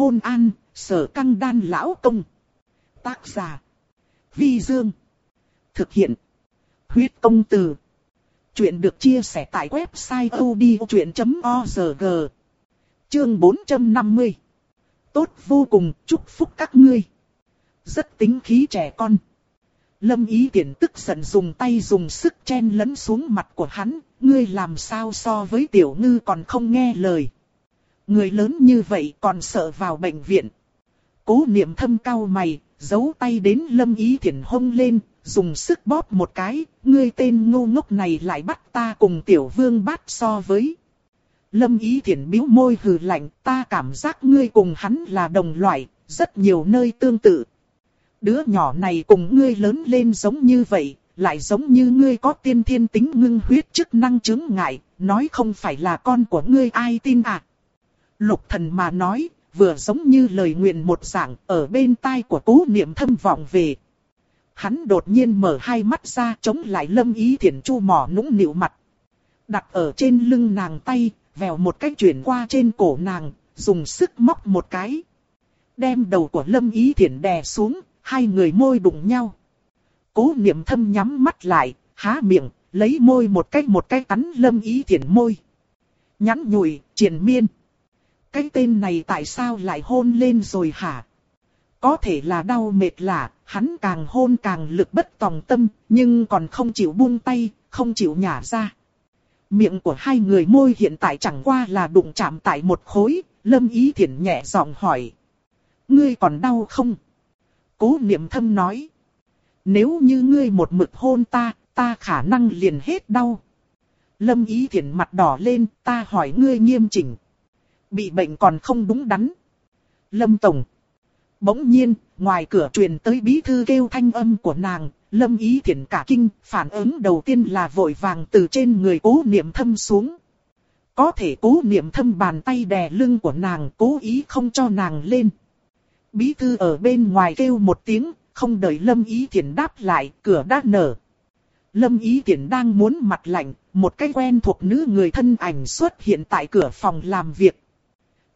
hôn an, sở căng đan lão công. Tác giả. Vi Dương. Thực hiện. Huyết công từ. Chuyện được chia sẻ tại website odchuyện.org. Chương 450. Tốt vô cùng, chúc phúc các ngươi. Rất tính khí trẻ con. Lâm ý tiện tức giận dùng tay dùng sức chen lấn xuống mặt của hắn, ngươi làm sao so với tiểu ngư còn không nghe lời. Người lớn như vậy còn sợ vào bệnh viện. Cố niệm thâm cao mày, giấu tay đến lâm ý thiện hông lên, dùng sức bóp một cái, ngươi tên ngu ngốc này lại bắt ta cùng tiểu vương bát so với. Lâm ý thiện biếu môi hừ lạnh, ta cảm giác ngươi cùng hắn là đồng loại, rất nhiều nơi tương tự. Đứa nhỏ này cùng ngươi lớn lên giống như vậy, lại giống như ngươi có tiên thiên tính ngưng huyết chức năng chứng ngại, nói không phải là con của ngươi ai tin à. Lục thần mà nói, vừa giống như lời nguyện một dạng ở bên tai của cố niệm thâm vọng về. Hắn đột nhiên mở hai mắt ra chống lại lâm ý Thiển chu mỏ nũng nịu mặt. Đặt ở trên lưng nàng tay, vèo một cách chuyển qua trên cổ nàng, dùng sức móc một cái. Đem đầu của lâm ý Thiển đè xuống, hai người môi đụng nhau. Cố niệm thâm nhắm mắt lại, há miệng, lấy môi một cách một cách cắn lâm ý Thiển môi. Nhắn nhủi, triển miên. Cái tên này tại sao lại hôn lên rồi hả? Có thể là đau mệt lạ, hắn càng hôn càng lực bất tòng tâm, nhưng còn không chịu buông tay, không chịu nhả ra. Miệng của hai người môi hiện tại chẳng qua là đụng chạm tại một khối, lâm ý thiện nhẹ giọng hỏi. Ngươi còn đau không? Cố niệm thâm nói. Nếu như ngươi một mực hôn ta, ta khả năng liền hết đau. Lâm ý thiện mặt đỏ lên, ta hỏi ngươi nghiêm chỉnh. Bị bệnh còn không đúng đắn. Lâm Tổng. Bỗng nhiên, ngoài cửa truyền tới bí thư kêu thanh âm của nàng, lâm ý thiển cả kinh, phản ứng đầu tiên là vội vàng từ trên người cố niệm thâm xuống. Có thể cố niệm thâm bàn tay đè lưng của nàng cố ý không cho nàng lên. Bí thư ở bên ngoài kêu một tiếng, không đợi lâm ý thiển đáp lại, cửa đã nở. Lâm ý thiển đang muốn mặt lạnh, một cái quen thuộc nữ người thân ảnh xuất hiện tại cửa phòng làm việc.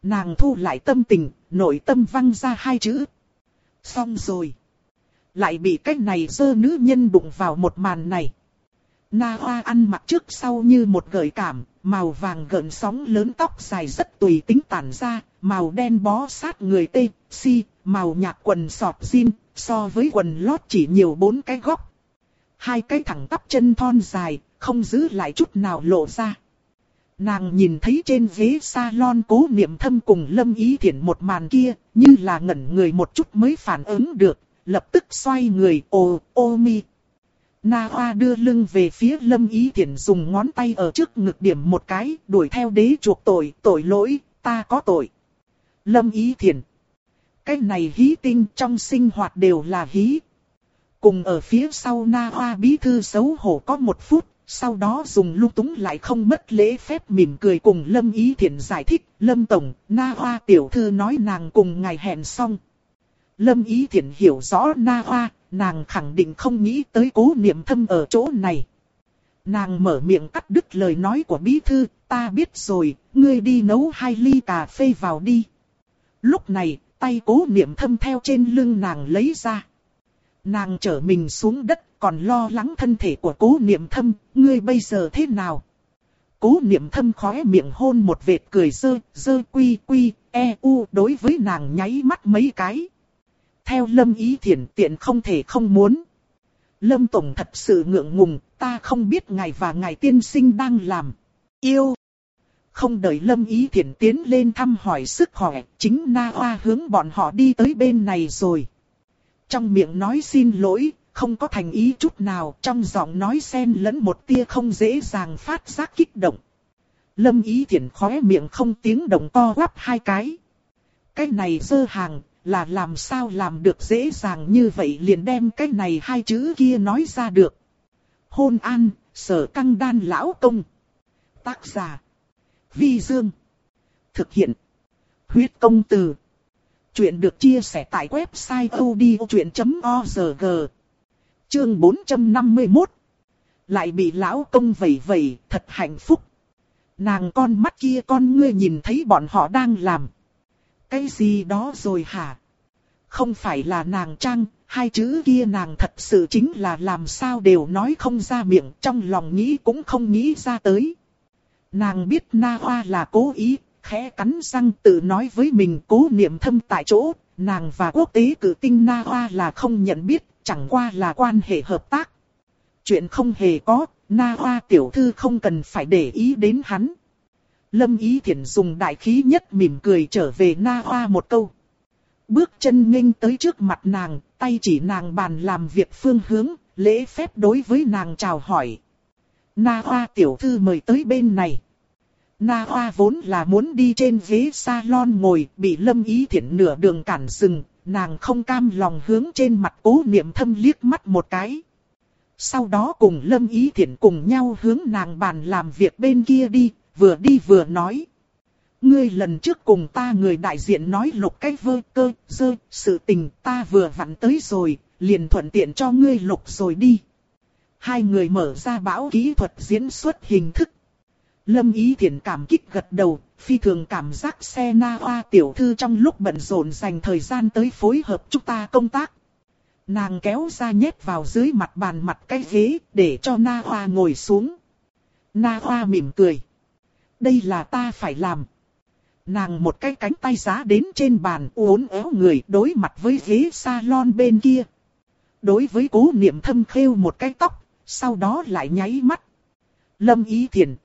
Nàng thu lại tâm tình, nội tâm văng ra hai chữ. Xong rồi. Lại bị cách này dơ nữ nhân đụng vào một màn này. Na hoa ăn mặc trước sau như một gợi cảm, màu vàng gợn sóng lớn tóc dài rất tùy tính tản ra, màu đen bó sát người tê, si, màu nhạt quần sọt jean, so với quần lót chỉ nhiều bốn cái góc. Hai cái thẳng tắp chân thon dài, không giữ lại chút nào lộ ra. Nàng nhìn thấy trên ghế salon cố niệm thâm cùng lâm ý thiện một màn kia, như là ngẩn người một chút mới phản ứng được, lập tức xoay người ồ, ô mi. Na Hoa đưa lưng về phía lâm ý thiện dùng ngón tay ở trước ngực điểm một cái, đuổi theo đế chuộc tội, tội lỗi, ta có tội. Lâm ý thiện. Cái này hí tinh trong sinh hoạt đều là hí. Cùng ở phía sau Na Hoa bí thư xấu hổ có một phút, sau đó dùng lung túng lại không mất lễ phép mỉm cười cùng Lâm Ý Thiển giải thích, Lâm Tổng, Na Hoa tiểu thư nói nàng cùng ngài hẹn xong. Lâm Ý Thiển hiểu rõ Na Hoa, nàng khẳng định không nghĩ tới cố niệm thâm ở chỗ này. Nàng mở miệng cắt đứt lời nói của bí thư, ta biết rồi, ngươi đi nấu hai ly cà phê vào đi. Lúc này, tay cố niệm thâm theo trên lưng nàng lấy ra. Nàng trở mình xuống đất, còn lo lắng thân thể của cố niệm thâm, ngươi bây giờ thế nào? Cố niệm thâm khóe miệng hôn một vệt cười dơ, dơ quy quy, e u đối với nàng nháy mắt mấy cái. Theo lâm ý thiện tiện không thể không muốn. Lâm Tổng thật sự ngượng ngùng, ta không biết ngài và ngài tiên sinh đang làm. Yêu. Không đợi Lâm Ý Thiển tiến lên thăm hỏi sức khỏe, chính Na Hoa hướng bọn họ đi tới bên này rồi. Trong miệng nói xin lỗi, không có thành ý chút nào, trong giọng nói xen lẫn một tia không dễ dàng phát giác kích động. Lâm ý thiện khóe miệng không tiếng động to quắp hai cái. Cái này dơ hàng, là làm sao làm được dễ dàng như vậy liền đem cái này hai chữ kia nói ra được. Hôn an, sở căng đan lão công. Tác giả. Vi Dương. Thực hiện. Huyết công từ. Chuyện được chia sẻ tại website odchuyện.org. Chương 451. Lại bị lão công vẩy vẩy, thật hạnh phúc. Nàng con mắt kia con ngươi nhìn thấy bọn họ đang làm. Cái gì đó rồi hả? Không phải là nàng trang, hai chữ kia nàng thật sự chính là làm sao đều nói không ra miệng, trong lòng nghĩ cũng không nghĩ ra tới. Nàng biết Na Hoa là cố ý, khẽ cắn răng tự nói với mình cố niệm thâm tại chỗ, nàng và quốc tế cử tinh Na Hoa là không nhận biết, chẳng qua là quan hệ hợp tác. Chuyện không hề có, Na Hoa tiểu thư không cần phải để ý đến hắn. Lâm Ý Thiển dùng đại khí nhất mỉm cười trở về Na Hoa một câu. Bước chân nghênh tới trước mặt nàng, tay chỉ nàng bàn làm việc phương hướng, lễ phép đối với nàng chào hỏi. Na Hoa tiểu thư mời tới bên này. Na Hoa vốn là muốn đi trên ghế salon ngồi, bị Lâm Ý Thiển nửa đường cản dừng, nàng không cam lòng hướng trên mặt cố niệm thâm liếc mắt một cái. Sau đó cùng Lâm Ý Thiển cùng nhau hướng nàng bàn làm việc bên kia đi, vừa đi vừa nói. Ngươi lần trước cùng ta người đại diện nói lục cái vơ cơ, dơ, sự tình ta vừa vặn tới rồi, liền thuận tiện cho ngươi lục rồi đi. Hai người mở ra bão kỹ thuật diễn xuất hình thức. Lâm Ý Thiển cảm kích gật đầu, phi thường cảm giác xe na hoa tiểu thư trong lúc bận rộn dành thời gian tới phối hợp chúng ta công tác. Nàng kéo ra nhét vào dưới mặt bàn mặt cái ghế để cho na hoa ngồi xuống. Na hoa mỉm cười. Đây là ta phải làm. Nàng một cái cánh tay giá đến trên bàn uốn éo người đối mặt với ghế salon bên kia. Đối với cố niệm thâm khêu một cái tóc, sau đó lại nháy mắt. Lâm ý thiền.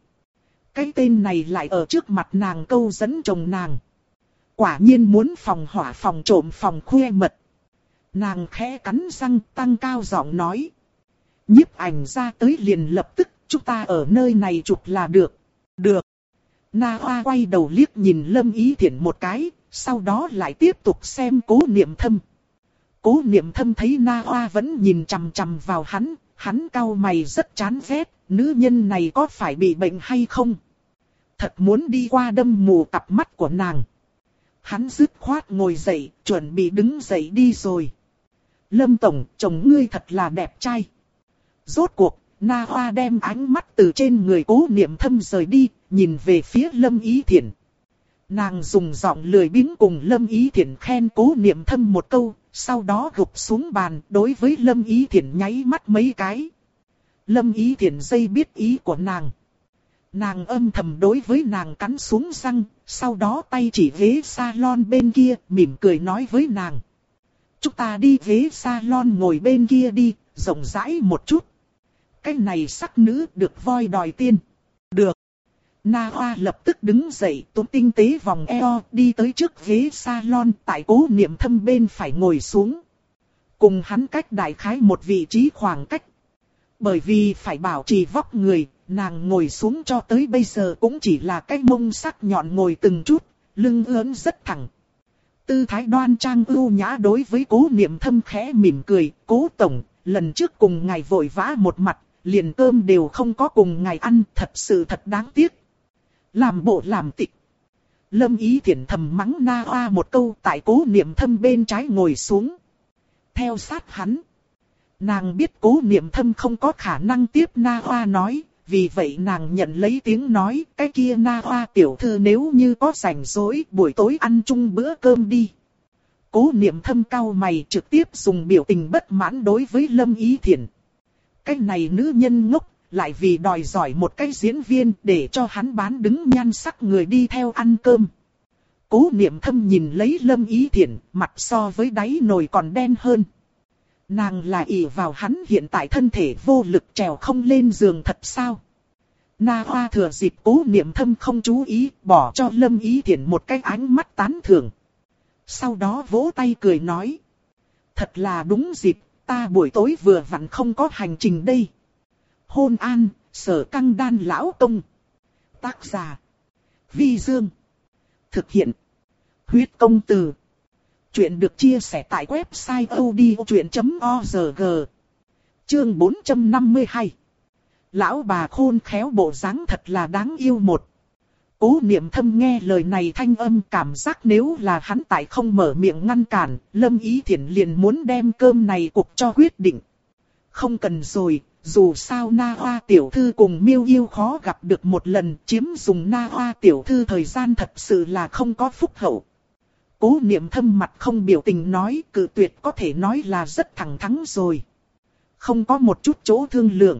Cái tên này lại ở trước mặt nàng câu dẫn chồng nàng. Quả nhiên muốn phòng hỏa phòng trộm phòng khuê mật. Nàng khẽ cắn răng tăng cao giọng nói. nhiếp ảnh ra tới liền lập tức, chúng ta ở nơi này chụp là được. Được. Na Hoa quay đầu liếc nhìn Lâm Ý Thiển một cái, sau đó lại tiếp tục xem cố niệm thâm. Cố niệm thâm thấy Na Hoa vẫn nhìn chằm chằm vào hắn, hắn cau mày rất chán ghét, nữ nhân này có phải bị bệnh hay không? Thật muốn đi qua đâm mù cặp mắt của nàng. Hắn dứt khoát ngồi dậy, chuẩn bị đứng dậy đi rồi. Lâm Tổng, chồng ngươi thật là đẹp trai. Rốt cuộc, Na Hoa đem ánh mắt từ trên người cố niệm thâm rời đi, nhìn về phía Lâm Ý Thiển. Nàng dùng giọng lười biếng cùng Lâm Ý Thiển khen cố niệm thâm một câu, sau đó gục xuống bàn đối với Lâm Ý Thiển nháy mắt mấy cái. Lâm Ý thiền dây biết ý của nàng. Nàng âm thầm đối với nàng cắn xuống răng, sau đó tay chỉ ghế salon bên kia, mỉm cười nói với nàng. Chúng ta đi ghế salon ngồi bên kia đi, rộng rãi một chút. Cái này sắc nữ được voi đòi tiên. Được. Na Hoa lập tức đứng dậy tốn tinh tế vòng eo đi tới trước ghế salon tại cố niệm thâm bên phải ngồi xuống. Cùng hắn cách đại khái một vị trí khoảng cách. Bởi vì phải bảo trì vóc người, nàng ngồi xuống cho tới bây giờ cũng chỉ là cái mông sắc nhọn ngồi từng chút, lưng ướn rất thẳng. Tư thái đoan trang ưu nhã đối với cố niệm thâm khẽ mỉm cười, cố tổng, lần trước cùng ngài vội vã một mặt, liền cơm đều không có cùng ngài ăn, thật sự thật đáng tiếc. Làm bộ làm tịch. Lâm ý thiển thầm mắng na hoa một câu tại cố niệm thâm bên trái ngồi xuống. Theo sát hắn. Nàng biết cố niệm thâm không có khả năng tiếp na hoa nói, vì vậy nàng nhận lấy tiếng nói, cái kia na hoa tiểu thư nếu như có rảnh rỗi buổi tối ăn chung bữa cơm đi. Cố niệm thâm cao mày trực tiếp dùng biểu tình bất mãn đối với Lâm Ý Thiển. Cái này nữ nhân ngốc, lại vì đòi giỏi một cái diễn viên để cho hắn bán đứng nhan sắc người đi theo ăn cơm. Cố niệm thâm nhìn lấy Lâm Ý Thiển, mặt so với đáy nồi còn đen hơn. Nàng là ỷ vào hắn hiện tại thân thể vô lực trèo không lên giường thật sao? Na Hoa thừa dịp cố niệm thâm không chú ý, bỏ cho Lâm Ý Thiển một cái ánh mắt tán thưởng. Sau đó vỗ tay cười nói. Thật là đúng dịp, ta buổi tối vừa vặn không có hành trình đây. Hôn an, sở căng đan lão công. Tác giả. Vi Dương. Thực hiện. Huyết công từ. Chuyện được chia sẻ tại website odchuyện.org. Chương 452. Lão bà khôn khéo bộ dáng thật là đáng yêu một. Cố niệm thâm nghe lời này thanh âm cảm giác nếu là hắn tại không mở miệng ngăn cản, lâm ý thiện liền muốn đem cơm này cục cho quyết định. Không cần rồi, dù sao na hoa tiểu thư cùng miêu yêu khó gặp được một lần chiếm dùng na hoa tiểu thư thời gian thật sự là không có phúc hậu. Cố niệm thâm mặt không biểu tình nói cự tuyệt có thể nói là rất thẳng thắn rồi. Không có một chút chỗ thương lượng.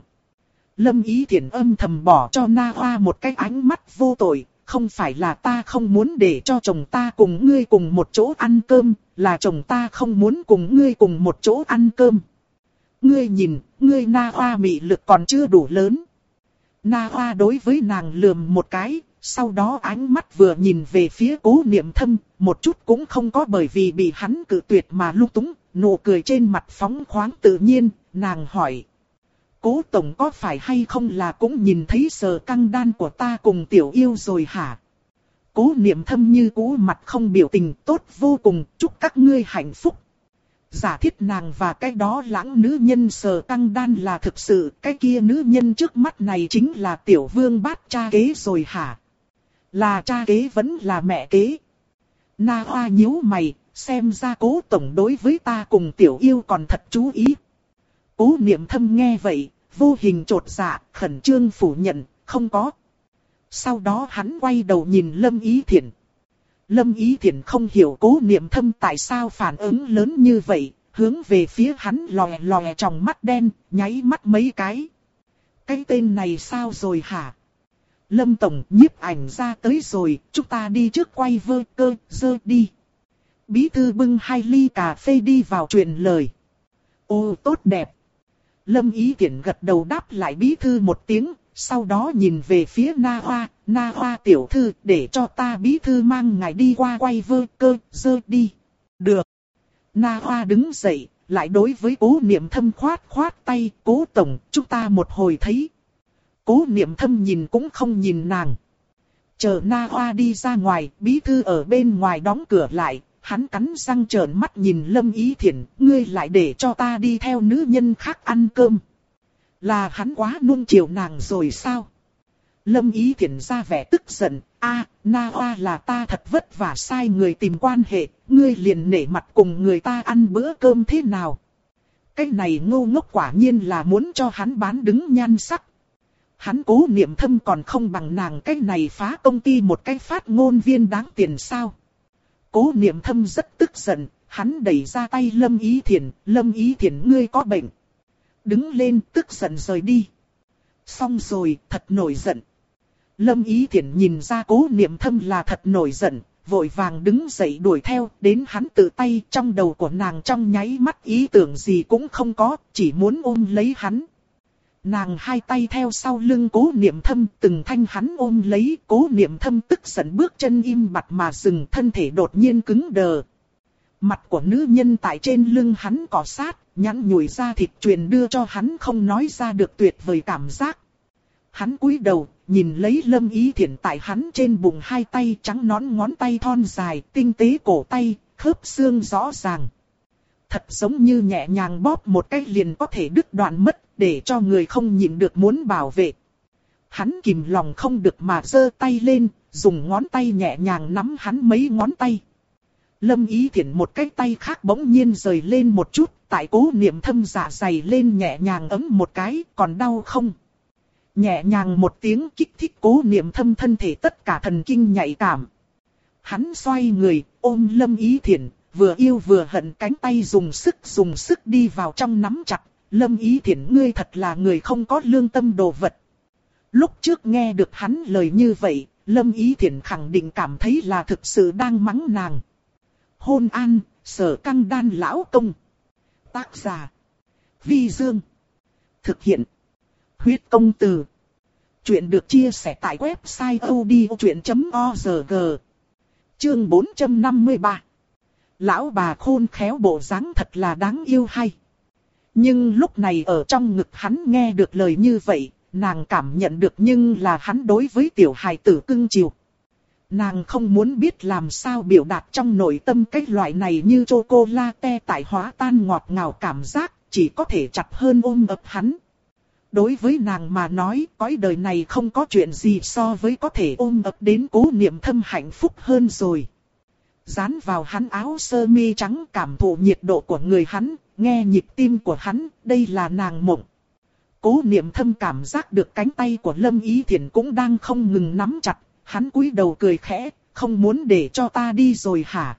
Lâm ý thiện âm thầm bỏ cho na hoa một cái ánh mắt vô tội. Không phải là ta không muốn để cho chồng ta cùng ngươi cùng một chỗ ăn cơm, là chồng ta không muốn cùng ngươi cùng một chỗ ăn cơm. Ngươi nhìn, ngươi na hoa mị lực còn chưa đủ lớn. Na hoa đối với nàng lườm một cái, sau đó ánh mắt vừa nhìn về phía cố niệm thâm, một chút cũng không có bởi vì bị hắn cự tuyệt mà lung túng, nụ cười trên mặt phóng khoáng tự nhiên, nàng hỏi. Cố tổng có phải hay không là cũng nhìn thấy sờ căng đan của ta cùng tiểu yêu rồi hả? Cố niệm thâm như cũ mặt không biểu tình tốt vô cùng, chúc các ngươi hạnh phúc. Giả thiết nàng và cái đó lãng nữ nhân sờ căng đan là thực sự, cái kia nữ nhân trước mắt này chính là tiểu vương bát cha kế rồi hả? Là cha kế vẫn là mẹ kế. Na Hoa nhíu mày, xem ra cố tổng đối với ta cùng tiểu yêu còn thật chú ý. Cố niệm thâm nghe vậy, vô hình trột dạ, khẩn trương phủ nhận, không có. Sau đó hắn quay đầu nhìn Lâm Ý Thiển. Lâm Ý Thiển không hiểu cố niệm thâm tại sao phản ứng lớn như vậy, hướng về phía hắn lòe lòe trong mắt đen, nháy mắt mấy cái. Cái tên này sao rồi hả? Lâm Tổng nhiếp ảnh ra tới rồi, chúng ta đi trước quay vơ cơ, dơ đi. Bí thư bưng hai ly cà phê đi vào truyền lời. Ô tốt đẹp. Lâm Ý Tiễn gật đầu đáp lại bí thư một tiếng, sau đó nhìn về phía Na Hoa, Na Hoa tiểu thư để cho ta bí thư mang ngài đi qua quay vơ cơ, dơ đi. Được. Na Hoa đứng dậy, lại đối với cố niệm thâm khoát khoát tay, cố tổng, chúng ta một hồi thấy. Cố niệm thâm nhìn cũng không nhìn nàng. Chờ Na Hoa đi ra ngoài, bí thư ở bên ngoài đóng cửa lại, hắn cắn răng trợn mắt nhìn Lâm Ý Thiển, ngươi lại để cho ta đi theo nữ nhân khác ăn cơm. Là hắn quá nuông chiều nàng rồi sao? Lâm Ý Thiển ra vẻ tức giận, a Na Hoa là ta thật vất vả sai người tìm quan hệ, ngươi liền nể mặt cùng người ta ăn bữa cơm thế nào? Cái này ngô ngốc quả nhiên là muốn cho hắn bán đứng nhan sắc hắn cố niệm thâm còn không bằng nàng cái này phá công ty một cái phát ngôn viên đáng tiền sao. Cố niệm thâm rất tức giận, hắn đẩy ra tay Lâm Ý thiền, Lâm Ý thiền ngươi có bệnh. Đứng lên tức giận rời đi. Xong rồi, thật nổi giận. Lâm Ý Thiển nhìn ra cố niệm thâm là thật nổi giận, vội vàng đứng dậy đuổi theo, đến hắn tự tay trong đầu của nàng trong nháy mắt ý tưởng gì cũng không có, chỉ muốn ôm lấy hắn. Nàng hai tay theo sau lưng cố niệm thâm từng thanh hắn ôm lấy cố niệm thâm tức giận bước chân im bặt mà dừng thân thể đột nhiên cứng đờ. Mặt của nữ nhân tại trên lưng hắn cỏ sát, nhắn nhủi ra thịt truyền đưa cho hắn không nói ra được tuyệt vời cảm giác. Hắn cúi đầu, nhìn lấy lâm ý thiện tại hắn trên bụng hai tay trắng nón ngón tay thon dài, tinh tế cổ tay, khớp xương rõ ràng. Thật giống như nhẹ nhàng bóp một cái liền có thể đứt đoạn mất để cho người không nhịn được muốn bảo vệ. Hắn kìm lòng không được mà giơ tay lên, dùng ngón tay nhẹ nhàng nắm hắn mấy ngón tay. Lâm ý thiện một cái tay khác bỗng nhiên rời lên một chút, tại cố niệm thâm giả dày lên nhẹ nhàng ấm một cái, còn đau không? Nhẹ nhàng một tiếng kích thích cố niệm thâm thân thể tất cả thần kinh nhạy cảm. Hắn xoay người, ôm lâm ý thiện, vừa yêu vừa hận cánh tay dùng sức dùng sức đi vào trong nắm chặt, Lâm Ý Thiển ngươi thật là người không có lương tâm đồ vật. Lúc trước nghe được hắn lời như vậy, Lâm Ý Thiển khẳng định cảm thấy là thực sự đang mắng nàng. Hôn an, sở căng đan lão công. Tác giả. Vi Dương. Thực hiện. Huyết công từ. Chuyện được chia sẻ tại website odchuyện.org. Chương 453. Lão bà khôn khéo bộ dáng thật là đáng yêu hay. Nhưng lúc này ở trong ngực hắn nghe được lời như vậy, nàng cảm nhận được nhưng là hắn đối với tiểu hài tử cưng chiều. Nàng không muốn biết làm sao biểu đạt trong nội tâm cái loại này như chocolate tại hóa tan ngọt ngào cảm giác, chỉ có thể chặt hơn ôm ấp hắn. Đối với nàng mà nói, cõi đời này không có chuyện gì so với có thể ôm ấp đến cố niệm thâm hạnh phúc hơn rồi. Dán vào hắn áo sơ mi trắng cảm thụ nhiệt độ của người hắn, nghe nhịp tim của hắn, đây là nàng mộng. Cố niệm thâm cảm giác được cánh tay của Lâm Ý Thiển cũng đang không ngừng nắm chặt, hắn cúi đầu cười khẽ, không muốn để cho ta đi rồi hả?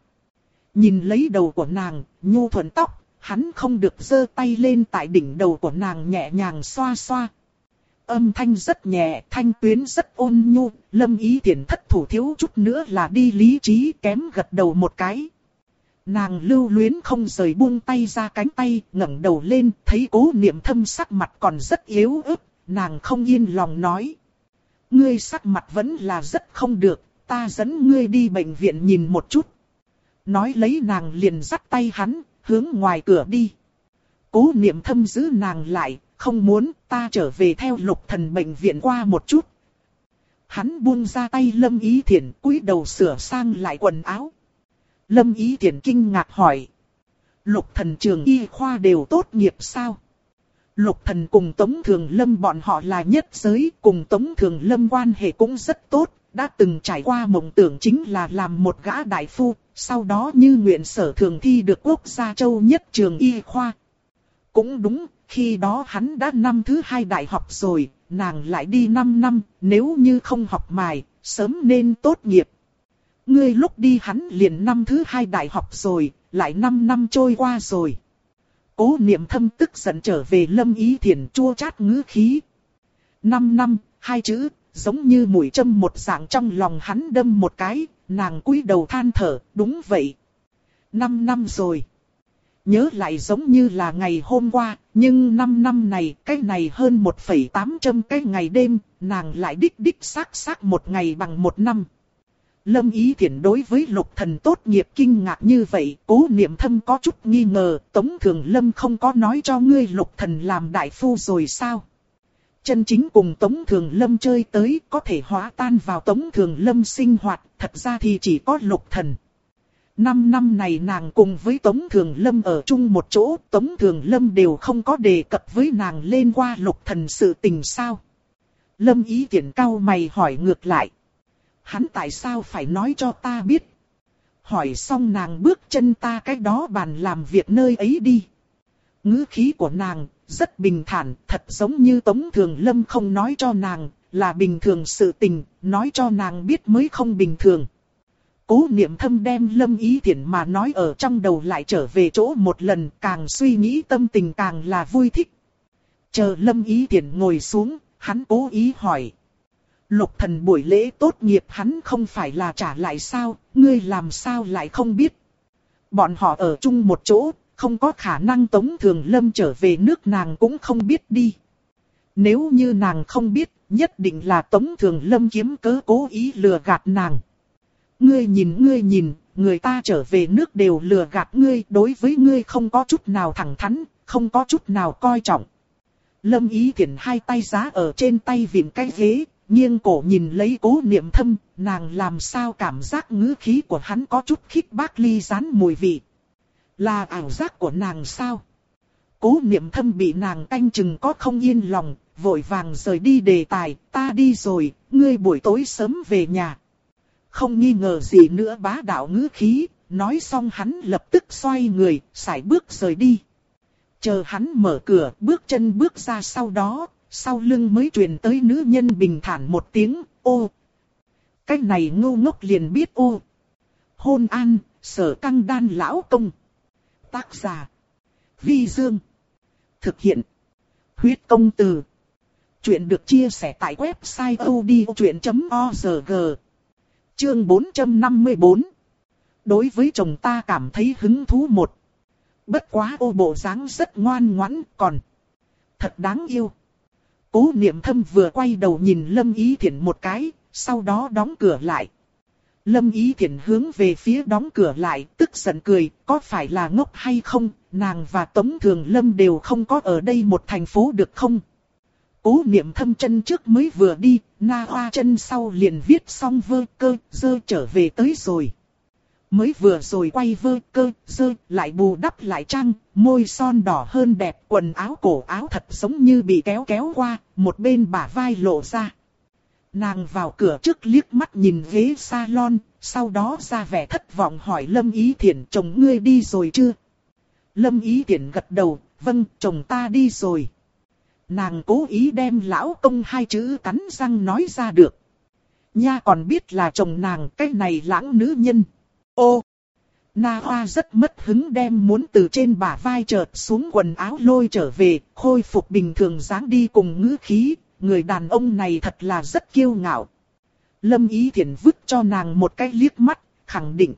Nhìn lấy đầu của nàng, nhu thuận tóc, hắn không được giơ tay lên tại đỉnh đầu của nàng nhẹ nhàng xoa xoa. Âm thanh rất nhẹ, thanh tuyến rất ôn nhu, lâm ý Thiển thất thủ thiếu chút nữa là đi lý trí kém gật đầu một cái. Nàng lưu luyến không rời buông tay ra cánh tay, ngẩng đầu lên, thấy cố niệm thâm sắc mặt còn rất yếu ớt, nàng không yên lòng nói. Ngươi sắc mặt vẫn là rất không được, ta dẫn ngươi đi bệnh viện nhìn một chút. Nói lấy nàng liền dắt tay hắn, hướng ngoài cửa đi. Cố niệm thâm giữ nàng lại, không muốn ta trở về theo lục thần bệnh viện qua một chút. Hắn buông ra tay lâm ý thiện cúi đầu sửa sang lại quần áo. Lâm ý Thiển kinh ngạc hỏi. Lục thần trường y khoa đều tốt nghiệp sao? Lục thần cùng Tống Thường Lâm bọn họ là nhất giới, cùng Tống Thường Lâm quan hệ cũng rất tốt, đã từng trải qua mộng tưởng chính là làm một gã đại phu, sau đó như nguyện sở thường thi được quốc gia châu nhất trường y khoa. Cũng đúng, khi đó hắn đã năm thứ hai đại học rồi, nàng lại đi năm năm, nếu như không học mài, sớm nên tốt nghiệp. Ngươi lúc đi hắn liền năm thứ hai đại học rồi, lại năm năm trôi qua rồi. Cố niệm thâm tức giận trở về lâm ý thiền chua chát ngữ khí. Năm năm, hai chữ, giống như mũi châm một dạng trong lòng hắn đâm một cái, nàng cúi đầu than thở, đúng vậy. Năm năm rồi. Nhớ lại giống như là ngày hôm qua, nhưng năm năm này, cái này hơn 1,800 cái ngày đêm, nàng lại đích đích xác xác một ngày bằng một năm. Lâm Ý Thiển đối với lục thần tốt nghiệp kinh ngạc như vậy, cố niệm thâm có chút nghi ngờ, Tống Thường Lâm không có nói cho ngươi lục thần làm đại phu rồi sao? Chân chính cùng Tống Thường Lâm chơi tới có thể hóa tan vào Tống Thường Lâm sinh hoạt, thật ra thì chỉ có lục thần. Năm năm này nàng cùng với Tống Thường Lâm ở chung một chỗ, Tống Thường Lâm đều không có đề cập với nàng lên qua lục thần sự tình sao. Lâm ý tiện cao mày hỏi ngược lại. Hắn tại sao phải nói cho ta biết? Hỏi xong nàng bước chân ta cách đó bàn làm việc nơi ấy đi. ngữ khí của nàng rất bình thản, thật giống như Tống Thường Lâm không nói cho nàng, là bình thường sự tình, nói cho nàng biết mới không bình thường. Cố niệm thâm đem lâm ý thiện mà nói ở trong đầu lại trở về chỗ một lần càng suy nghĩ tâm tình càng là vui thích. Chờ lâm ý thiện ngồi xuống, hắn cố ý hỏi. Lục thần buổi lễ tốt nghiệp hắn không phải là trả lại sao, ngươi làm sao lại không biết. Bọn họ ở chung một chỗ, không có khả năng Tống Thường Lâm trở về nước nàng cũng không biết đi. Nếu như nàng không biết, nhất định là Tống Thường Lâm kiếm cớ cố ý lừa gạt nàng. Ngươi nhìn ngươi nhìn, người ta trở về nước đều lừa gạt ngươi, đối với ngươi không có chút nào thẳng thắn, không có chút nào coi trọng. Lâm ý thiện hai tay giá ở trên tay vịn cái ghế, nghiêng cổ nhìn lấy cố niệm thâm, nàng làm sao cảm giác ngữ khí của hắn có chút khích bác ly rán mùi vị. Là ảo giác của nàng sao? Cố niệm thâm bị nàng canh chừng có không yên lòng, vội vàng rời đi đề tài, ta đi rồi, ngươi buổi tối sớm về nhà. Không nghi ngờ gì nữa bá đạo ngữ khí, nói xong hắn lập tức xoay người, sải bước rời đi. Chờ hắn mở cửa, bước chân bước ra sau đó, sau lưng mới truyền tới nữ nhân bình thản một tiếng, ô. Cái này ngu ngốc liền biết ô. Hôn an, sở căng đan lão công. Tác giả. Vi Dương. Thực hiện. Huyết công từ. Chuyện được chia sẻ tại website odchuyện.org. Chương 454. Đối với chồng ta cảm thấy hứng thú một. Bất quá ô bộ dáng rất ngoan ngoãn còn. Thật đáng yêu. Cố niệm thâm vừa quay đầu nhìn Lâm Ý Thiển một cái, sau đó đóng cửa lại. Lâm Ý Thiển hướng về phía đóng cửa lại, tức giận cười, có phải là ngốc hay không, nàng và Tống Thường Lâm đều không có ở đây một thành phố được không? Cố niệm thâm chân trước mới vừa đi, na hoa chân sau liền viết xong vơ cơ, dơ trở về tới rồi. Mới vừa rồi quay vơ cơ, dơ, lại bù đắp lại trăng, môi son đỏ hơn đẹp, quần áo cổ áo thật giống như bị kéo kéo qua, một bên bả vai lộ ra. Nàng vào cửa trước liếc mắt nhìn ghế salon, sau đó ra vẻ thất vọng hỏi Lâm Ý Thiển chồng ngươi đi rồi chưa? Lâm Ý Thiển gật đầu, vâng, chồng ta đi rồi. Nàng cố ý đem lão công hai chữ cắn răng nói ra được. Nha còn biết là chồng nàng cái này lãng nữ nhân. Ô! Na Hoa rất mất hứng đem muốn từ trên bả vai chợt xuống quần áo lôi trở về, khôi phục bình thường dáng đi cùng ngữ khí, người đàn ông này thật là rất kiêu ngạo. Lâm Ý Thiển vứt cho nàng một cái liếc mắt, khẳng định.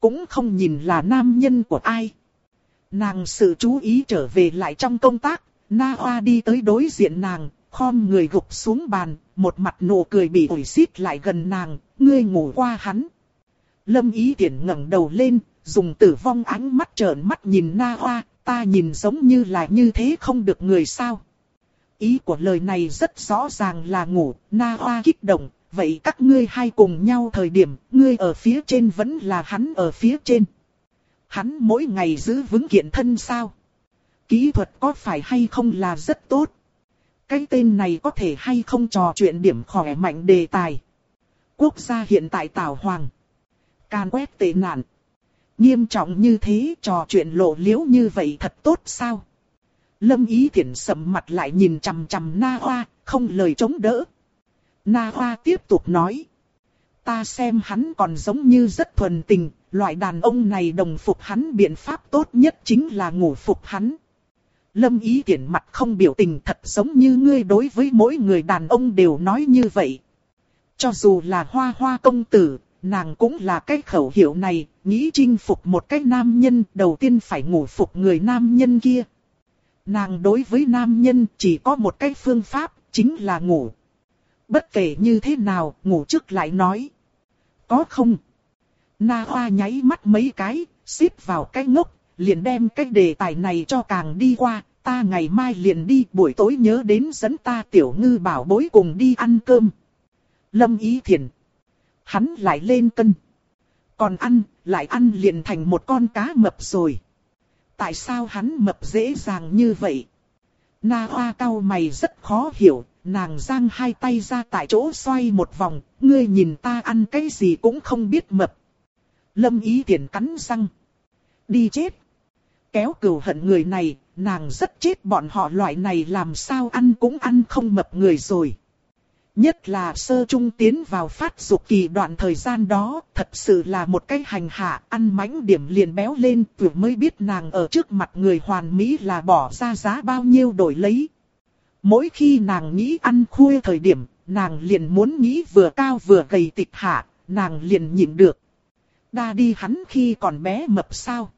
Cũng không nhìn là nam nhân của ai. Nàng sự chú ý trở về lại trong công tác, Na Hoa đi tới đối diện nàng, khom người gục xuống bàn, một mặt nụ cười bị ủi xít lại gần nàng, ngươi ngủ qua hắn. Lâm Ý Tiễn ngẩng đầu lên, dùng tử vong ánh mắt trợn mắt nhìn Na Hoa, ta nhìn giống như là như thế không được người sao. Ý của lời này rất rõ ràng là ngủ, Na Hoa kích động, vậy các ngươi hai cùng nhau thời điểm, ngươi ở phía trên vẫn là hắn ở phía trên. Hắn mỗi ngày giữ vững kiện thân sao? Kỹ thuật có phải hay không là rất tốt? Cái tên này có thể hay không trò chuyện điểm khỏe mạnh đề tài? Quốc gia hiện tại Tào Hoàng. Can quét tệ nạn. Nghiêm trọng như thế trò chuyện lộ liễu như vậy thật tốt sao? Lâm Ý Thiển sầm mặt lại nhìn chằm chằm Na Hoa, không lời chống đỡ. Na Hoa tiếp tục nói. Ta xem hắn còn giống như rất thuần tình, loại đàn ông này đồng phục hắn biện pháp tốt nhất chính là ngủ phục hắn. Lâm Ý tiện mặt không biểu tình thật giống như ngươi đối với mỗi người đàn ông đều nói như vậy. Cho dù là hoa hoa công tử, nàng cũng là cái khẩu hiệu này, nghĩ chinh phục một cái nam nhân đầu tiên phải ngủ phục người nam nhân kia. Nàng đối với nam nhân chỉ có một cái phương pháp, chính là ngủ. Bất kể như thế nào, ngủ trước lại nói. Có không? Na Hoa nháy mắt mấy cái, xếp vào cái ngốc, liền đem cái đề tài này cho càng đi qua, ta ngày mai liền đi, buổi tối nhớ đến dẫn ta tiểu ngư bảo bối cùng đi ăn cơm. Lâm Ý Thiền. Hắn lại lên cân. Còn ăn, lại ăn liền thành một con cá mập rồi. Tại sao hắn mập dễ dàng như vậy? Na hoa cao mày rất khó hiểu, nàng giang hai tay ra tại chỗ xoay một vòng, ngươi nhìn ta ăn cái gì cũng không biết mập. Lâm ý tiện cắn răng. Đi chết. Kéo cừu hận người này, nàng rất chết bọn họ loại này làm sao ăn cũng ăn không mập người rồi. Nhất là sơ trung tiến vào phát dục kỳ đoạn thời gian đó, thật sự là một cái hành hạ, ăn mánh điểm liền béo lên, vừa mới biết nàng ở trước mặt người hoàn mỹ là bỏ ra giá bao nhiêu đổi lấy. Mỗi khi nàng nghĩ ăn khuya thời điểm, nàng liền muốn nghĩ vừa cao vừa gầy tịch hạ, nàng liền nhịn được. Đa đi hắn khi còn bé mập sao?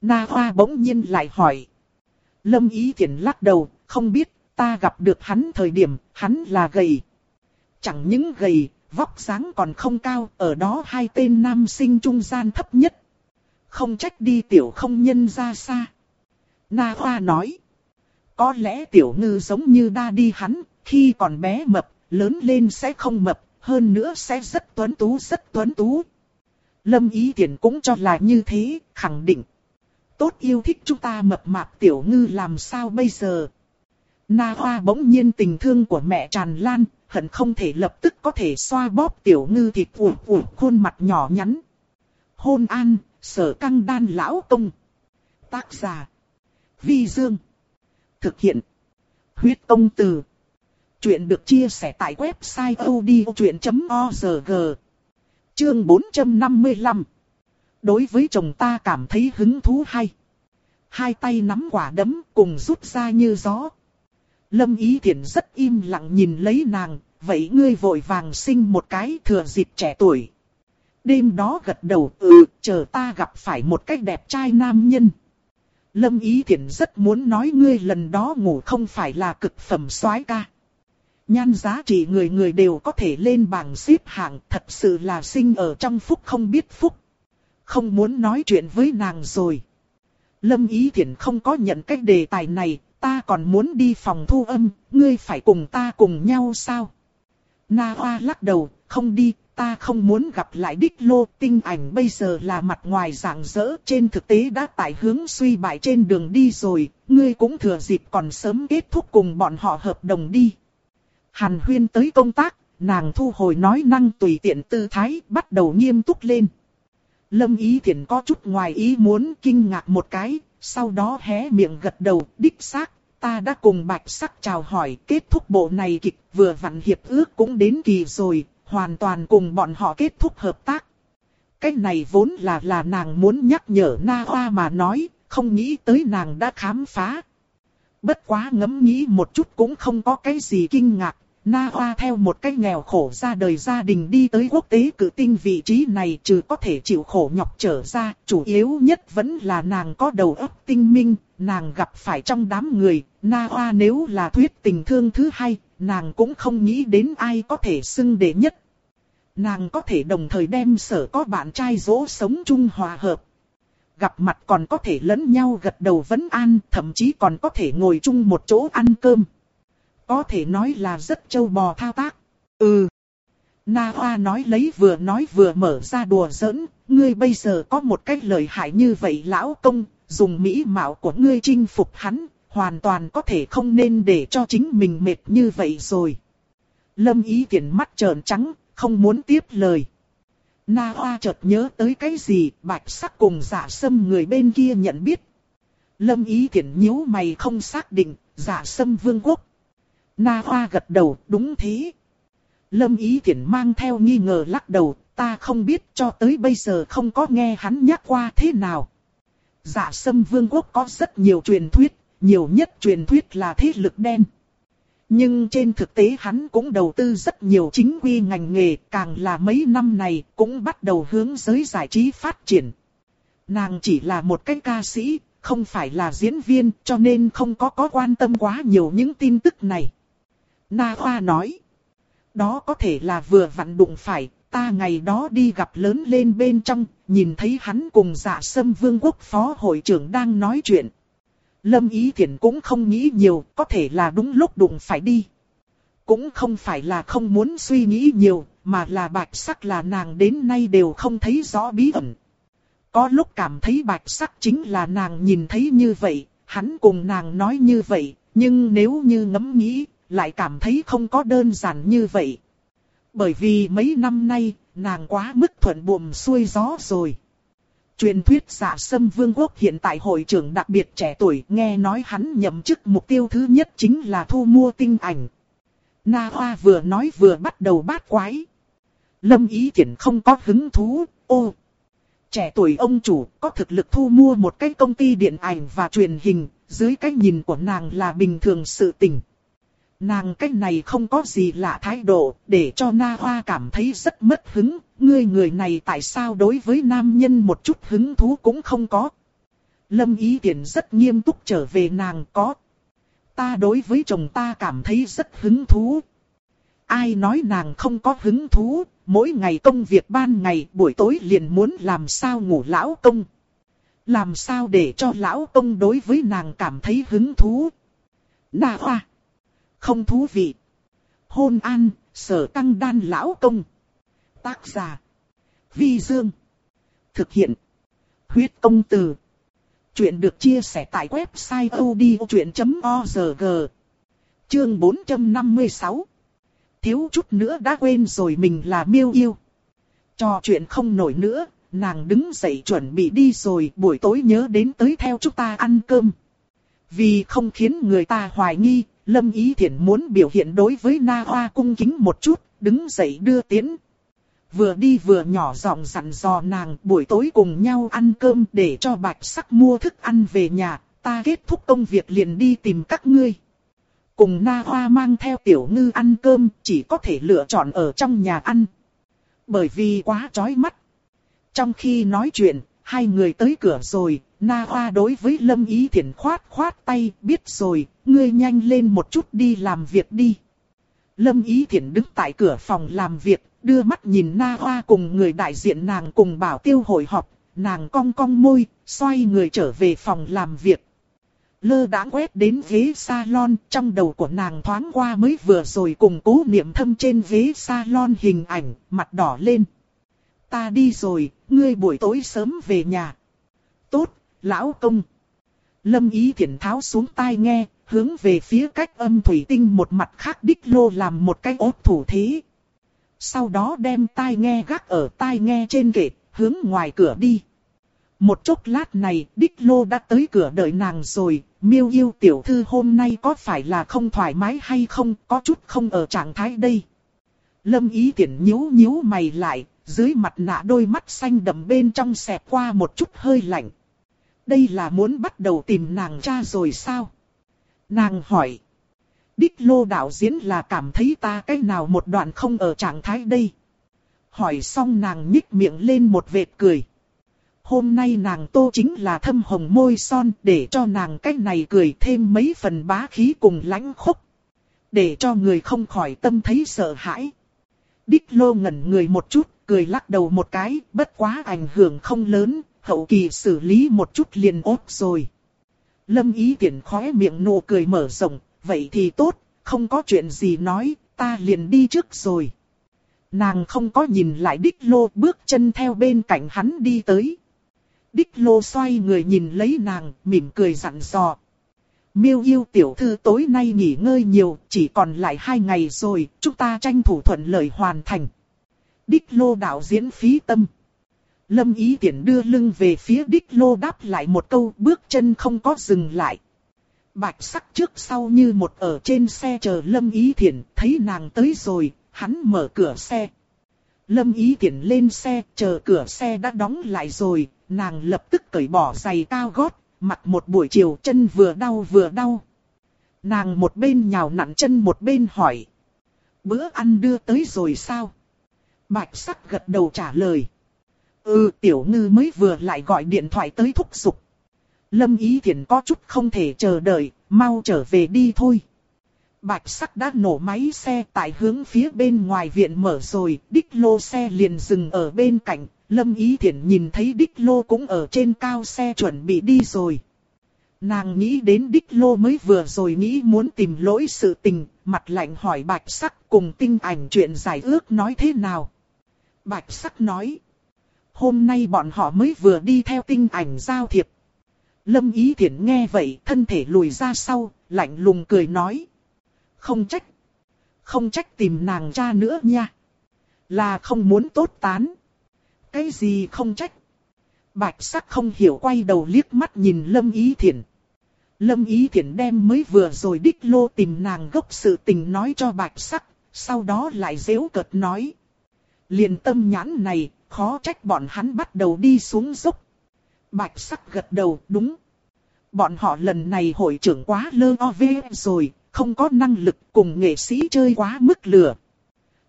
Na Hoa bỗng nhiên lại hỏi. Lâm Ý Thiển lắc đầu, không biết, ta gặp được hắn thời điểm, hắn là gầy. Chẳng những gầy, vóc dáng còn không cao, ở đó hai tên nam sinh trung gian thấp nhất. Không trách đi tiểu không nhân ra xa. Na Hoa nói. Có lẽ tiểu ngư giống như đa đi hắn, khi còn bé mập, lớn lên sẽ không mập, hơn nữa sẽ rất tuấn tú rất tuấn tú. Lâm Ý Tiền cũng cho là như thế, khẳng định. Tốt yêu thích chúng ta mập mạp tiểu ngư làm sao bây giờ? Na Hoa bỗng nhiên tình thương của mẹ tràn lan, hận không thể lập tức có thể xoa bóp tiểu ngư thịt ủ ủ khuôn mặt nhỏ nhắn. Hôn an, sở căng đan lão công. Tác giả. Vi Dương. Thực hiện. Huyết công từ. Chuyện được chia sẻ tại website odchuyện.org. Chương 455. Đối với chồng ta cảm thấy hứng thú hay. Hai tay nắm quả đấm cùng rút ra như gió. Lâm Ý Thiển rất im lặng nhìn lấy nàng, vậy ngươi vội vàng sinh một cái thừa dịp trẻ tuổi. Đêm đó gật đầu, ừ, chờ ta gặp phải một cách đẹp trai nam nhân. Lâm Ý Thiển rất muốn nói ngươi lần đó ngủ không phải là cực phẩm soái ca. Nhan giá trị người người đều có thể lên bảng xếp hạng thật sự là sinh ở trong phúc không biết phúc. Không muốn nói chuyện với nàng rồi. Lâm Ý Thiển không có nhận cách đề tài này, ta còn muốn đi phòng thu âm, ngươi phải cùng ta cùng nhau sao? Na Hoa lắc đầu, không đi, ta không muốn gặp lại đích lô tinh ảnh bây giờ là mặt ngoài rạng rỡ trên thực tế đã tại hướng suy bại trên đường đi rồi, ngươi cũng thừa dịp còn sớm kết thúc cùng bọn họ hợp đồng đi. Hàn huyên tới công tác, nàng thu hồi nói năng tùy tiện tư thái bắt đầu nghiêm túc lên. Lâm ý thiện có chút ngoài ý muốn kinh ngạc một cái, sau đó hé miệng gật đầu, đích xác, ta đã cùng bạch sắc chào hỏi kết thúc bộ này kịch vừa vặn hiệp ước cũng đến kỳ rồi, hoàn toàn cùng bọn họ kết thúc hợp tác. cái này vốn là là nàng muốn nhắc nhở Na Hoa mà nói, không nghĩ tới nàng đã khám phá. Bất quá ngẫm nghĩ một chút cũng không có cái gì kinh ngạc, Na Hoa theo một cái nghèo khổ ra đời gia đình đi tới quốc tế cử tinh vị trí này trừ có thể chịu khổ nhọc trở ra, chủ yếu nhất vẫn là nàng có đầu óc tinh minh, nàng gặp phải trong đám người, Na Hoa nếu là thuyết tình thương thứ hai, nàng cũng không nghĩ đến ai có thể xưng đệ nhất. Nàng có thể đồng thời đem sở có bạn trai dỗ sống chung hòa hợp. Gặp mặt còn có thể lẫn nhau gật đầu vấn an, thậm chí còn có thể ngồi chung một chỗ ăn cơm. Có thể nói là rất châu bò thao tác. Ừ. Na Hoa nói lấy vừa nói vừa mở ra đùa giỡn, ngươi bây giờ có một cách lợi hại như vậy lão công, dùng mỹ mạo của ngươi chinh phục hắn, hoàn toàn có thể không nên để cho chính mình mệt như vậy rồi. Lâm ý tiện mắt trợn trắng, không muốn tiếp lời. Na Hoa chợt nhớ tới cái gì, bạch sắc cùng giả sâm người bên kia nhận biết. Lâm ý tiện nhíu mày không xác định, giả sâm vương quốc. Na Hoa gật đầu, đúng thế. Lâm ý Thiển mang theo nghi ngờ lắc đầu, ta không biết cho tới bây giờ không có nghe hắn nhắc qua thế nào. Giả sâm vương quốc có rất nhiều truyền thuyết, nhiều nhất truyền thuyết là thế lực đen. Nhưng trên thực tế hắn cũng đầu tư rất nhiều chính quy ngành nghề, càng là mấy năm này cũng bắt đầu hướng giới giải trí phát triển. Nàng chỉ là một cái ca sĩ, không phải là diễn viên, cho nên không có có quan tâm quá nhiều những tin tức này. Na Hoa nói, đó có thể là vừa vặn đụng phải, ta ngày đó đi gặp lớn lên bên trong, nhìn thấy hắn cùng dạ sâm vương quốc phó hội trưởng đang nói chuyện. Lâm Ý Thiển cũng không nghĩ nhiều, có thể là đúng lúc đụng phải đi. Cũng không phải là không muốn suy nghĩ nhiều, mà là bạch sắc là nàng đến nay đều không thấy rõ bí ẩn. Có lúc cảm thấy bạch sắc chính là nàng nhìn thấy như vậy, hắn cùng nàng nói như vậy, nhưng nếu như ngẫm nghĩ, lại cảm thấy không có đơn giản như vậy. Bởi vì mấy năm nay, nàng quá mức thuận buồm xuôi gió rồi. Truyền thuyết giả sâm vương quốc hiện tại hội trưởng đặc biệt trẻ tuổi nghe nói hắn nhậm chức mục tiêu thứ nhất chính là thu mua tinh ảnh. Na Hoa vừa nói vừa bắt đầu bát quái. Lâm Ý Thiển không có hứng thú, ô. Trẻ tuổi ông chủ có thực lực thu mua một cái công ty điện ảnh và truyền hình, dưới cái nhìn của nàng là bình thường sự tình. Nàng cách này không có gì lạ thái độ, để cho Na Hoa cảm thấy rất mất hứng, ngươi người này tại sao đối với nam nhân một chút hứng thú cũng không có. Lâm Ý Tiễn rất nghiêm túc trở về nàng có. Ta đối với chồng ta cảm thấy rất hứng thú. Ai nói nàng không có hứng thú, mỗi ngày công việc ban ngày buổi tối liền muốn làm sao ngủ lão công. Làm sao để cho lão công đối với nàng cảm thấy hứng thú. Na Hoa không thú vị. Hôn an, sở tăng đan lão công. Tác giả. Vi Dương. Thực hiện. Huyết công từ. Chuyện được chia sẻ tại website odchuyện.org. Chương 456. Thiếu chút nữa đã quên rồi mình là miêu yêu. Trò chuyện không nổi nữa, nàng đứng dậy chuẩn bị đi rồi buổi tối nhớ đến tới theo chúng ta ăn cơm. Vì không khiến người ta hoài nghi, Lâm Ý Thiển muốn biểu hiện đối với Na Hoa cung kính một chút, đứng dậy đưa tiễn. Vừa đi vừa nhỏ giọng dặn dò nàng buổi tối cùng nhau ăn cơm để cho bạch sắc mua thức ăn về nhà, ta kết thúc công việc liền đi tìm các ngươi. Cùng Na Hoa mang theo tiểu ngư ăn cơm chỉ có thể lựa chọn ở trong nhà ăn. Bởi vì quá chói mắt. Trong khi nói chuyện, hai người tới cửa rồi, Na Hoa đối với Lâm Ý Thiển khoát khoát tay, biết rồi, ngươi nhanh lên một chút đi làm việc đi. Lâm Ý Thiển đứng tại cửa phòng làm việc, đưa mắt nhìn Na Hoa cùng người đại diện nàng cùng bảo tiêu hội họp, nàng cong cong môi, xoay người trở về phòng làm việc. Lơ đãng quét đến ghế salon, trong đầu của nàng thoáng qua mới vừa rồi cùng cố niệm thâm trên ghế salon hình ảnh, mặt đỏ lên. Ta đi rồi, ngươi buổi tối sớm về nhà. Tốt, lão công. Lâm ý thiện tháo xuống tai nghe, hướng về phía cách âm thủy tinh một mặt khác đích lô làm một cái ốt thủ thế. Sau đó đem tai nghe gác ở tai nghe trên kệ, hướng ngoài cửa đi. Một chốc lát này, đích lô đã tới cửa đợi nàng rồi, miêu yêu tiểu thư hôm nay có phải là không thoải mái hay không, có chút không ở trạng thái đây. Lâm ý tiện nhíu nhíu mày lại, dưới mặt nạ đôi mắt xanh đậm bên trong xẹp qua một chút hơi lạnh. Đây là muốn bắt đầu tìm nàng cha rồi sao? Nàng hỏi. Đích lô đạo diễn là cảm thấy ta cái nào một đoạn không ở trạng thái đây. Hỏi xong nàng nhích miệng lên một vệt cười. Hôm nay nàng tô chính là thâm hồng môi son để cho nàng cách này cười thêm mấy phần bá khí cùng lãnh khúc. Để cho người không khỏi tâm thấy sợ hãi. Đích lô ngẩn người một chút, cười lắc đầu một cái, bất quá ảnh hưởng không lớn, hậu kỳ xử lý một chút liền ốp rồi. Lâm ý tiện khóe miệng nụ cười mở rộng, vậy thì tốt, không có chuyện gì nói, ta liền đi trước rồi. Nàng không có nhìn lại đích lô bước chân theo bên cạnh hắn đi tới. Đích lô xoay người nhìn lấy nàng, mỉm cười dặn dò. Miêu yêu tiểu thư tối nay nghỉ ngơi nhiều, chỉ còn lại hai ngày rồi, chúng ta tranh thủ thuận lợi hoàn thành. Đích lô đạo diễn phí tâm. Lâm ý tiện đưa lưng về phía đích lô đáp lại một câu bước chân không có dừng lại. Bạch sắc trước sau như một ở trên xe chờ Lâm ý Thiển, thấy nàng tới rồi, hắn mở cửa xe. Lâm ý Thiển lên xe, chờ cửa xe đã đóng lại rồi, nàng lập tức cởi bỏ giày cao gót, mặt một buổi chiều chân vừa đau vừa đau. Nàng một bên nhào nặn chân một bên hỏi. Bữa ăn đưa tới rồi sao? Bạch sắc gật đầu trả lời. Ừ tiểu ngư mới vừa lại gọi điện thoại tới thúc giục. Lâm ý thiện có chút không thể chờ đợi, mau trở về đi thôi. Bạch sắc đã nổ máy xe tại hướng phía bên ngoài viện mở rồi, đích lô xe liền dừng ở bên cạnh, Lâm Ý Thiển nhìn thấy Đích Lô cũng ở trên cao xe chuẩn bị đi rồi. Nàng nghĩ đến Đích Lô mới vừa rồi nghĩ muốn tìm lỗi sự tình, mặt lạnh hỏi Bạch Sắc cùng tinh ảnh chuyện giải ước nói thế nào. Bạch Sắc nói, hôm nay bọn họ mới vừa đi theo tinh ảnh giao thiệp. Lâm Ý Thiển nghe vậy thân thể lùi ra sau, lạnh lùng cười nói. Không trách. Không trách tìm nàng cha nữa nha. Là không muốn tốt tán. Cái gì không trách? Bạch sắc không hiểu quay đầu liếc mắt nhìn Lâm Ý Thiển. Lâm Ý Thiển đem mới vừa rồi đích lô tìm nàng gốc sự tình nói cho bạch sắc, sau đó lại dễu cợt nói. liền tâm nhãn này, khó trách bọn hắn bắt đầu đi xuống dốc. Bạch sắc gật đầu, đúng. Bọn họ lần này hội trưởng quá lơ o vê rồi, không có năng lực cùng nghệ sĩ chơi quá mức lửa.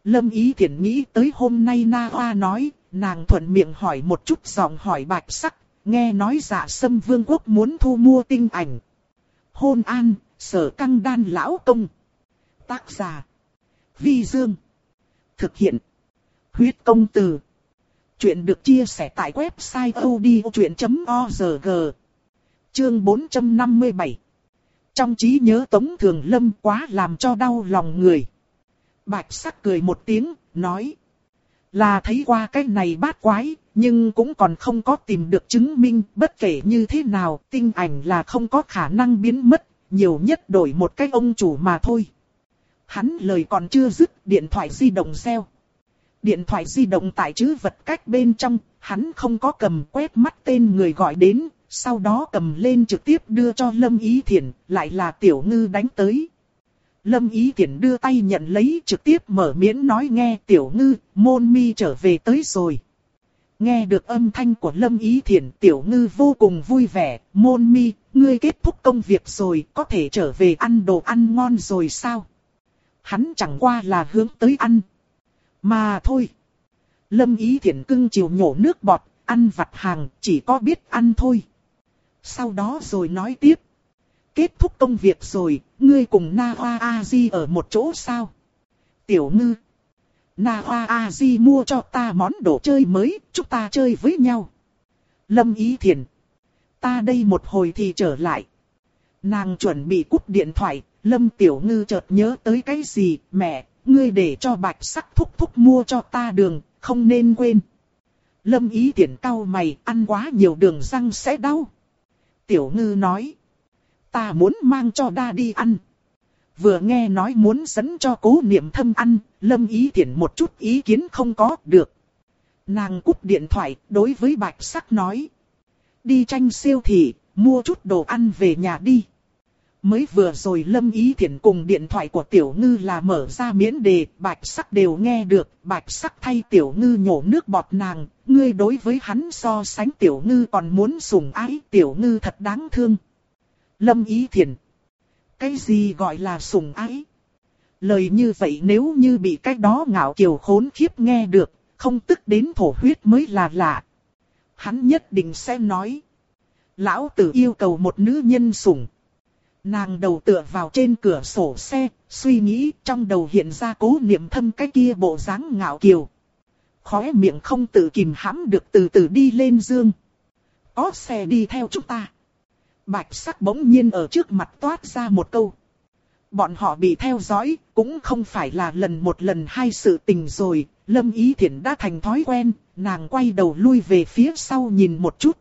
Lâm Ý Thiển nghĩ tới hôm nay Na Hoa nói, nàng thuận miệng hỏi một chút giọng hỏi bạch sắc, nghe nói giả sâm vương quốc muốn thu mua tinh ảnh. Hôn an, sở căng đan lão công. Tác giả. Vi Dương. Thực hiện. Huyết công từ. Chuyện được chia sẻ tại website odchuyện.org. Chương 457. Trong trí nhớ Tống Thường Lâm quá làm cho đau lòng người. Bạch sắc cười một tiếng, nói. Là thấy qua cái này bát quái, nhưng cũng còn không có tìm được chứng minh, bất kể như thế nào, tinh ảnh là không có khả năng biến mất, nhiều nhất đổi một cái ông chủ mà thôi. Hắn lời còn chưa dứt, điện thoại di động reo. Điện thoại di động tại chữ vật cách bên trong, hắn không có cầm quét mắt tên người gọi đến, sau đó cầm lên trực tiếp đưa cho Lâm Ý Thiển, lại là tiểu ngư đánh tới. Lâm Ý Tiễn đưa tay nhận lấy trực tiếp mở miễn nói nghe tiểu ngư, môn mi trở về tới rồi. Nghe được âm thanh của Lâm Ý Thiển tiểu ngư vô cùng vui vẻ, môn mi, ngươi kết thúc công việc rồi, có thể trở về ăn đồ ăn ngon rồi sao? Hắn chẳng qua là hướng tới ăn. Mà thôi. Lâm Ý Thiển cưng chiều nhổ nước bọt, ăn vặt hàng, chỉ có biết ăn thôi. Sau đó rồi nói tiếp. Kết thúc công việc rồi, ngươi cùng Na Hoa A Di ở một chỗ sao? Tiểu ngư. Na Hoa A Di mua cho ta món đồ chơi mới, chúng ta chơi với nhau. Lâm Ý Thiền. Ta đây một hồi thì trở lại. Nàng chuẩn bị cúp điện thoại, Lâm Tiểu Ngư chợt nhớ tới cái gì, mẹ, ngươi để cho bạch sắc thúc thúc mua cho ta đường, không nên quên. Lâm Ý Thiển cau mày, ăn quá nhiều đường răng sẽ đau. Tiểu Ngư nói ta muốn mang cho đa đi ăn. Vừa nghe nói muốn dẫn cho cố niệm thâm ăn, lâm ý tiện một chút ý kiến không có được. Nàng cúp điện thoại, đối với bạch sắc nói. Đi tranh siêu thị, mua chút đồ ăn về nhà đi. Mới vừa rồi Lâm Ý Thiển cùng điện thoại của Tiểu Ngư là mở ra miễn đề, bạch sắc đều nghe được, bạch sắc thay Tiểu Ngư nhổ nước bọt nàng, ngươi đối với hắn so sánh Tiểu Ngư còn muốn sủng ái, Tiểu Ngư thật đáng thương. Lâm Ý thiền Cái gì gọi là sủng ái? Lời như vậy nếu như bị cái đó ngạo kiều khốn khiếp nghe được, không tức đến thổ huyết mới là lạ. Hắn nhất định sẽ nói. Lão tử yêu cầu một nữ nhân sủng. Nàng đầu tựa vào trên cửa sổ xe, suy nghĩ trong đầu hiện ra cố niệm thâm cái kia bộ dáng ngạo kiều. Khóe miệng không tự kìm hãm được từ từ đi lên dương. Có xe đi theo chúng ta. Bạch sắc bỗng nhiên ở trước mặt toát ra một câu. Bọn họ bị theo dõi, cũng không phải là lần một lần hai sự tình rồi, Lâm Ý Thiển đã thành thói quen, nàng quay đầu lui về phía sau nhìn một chút.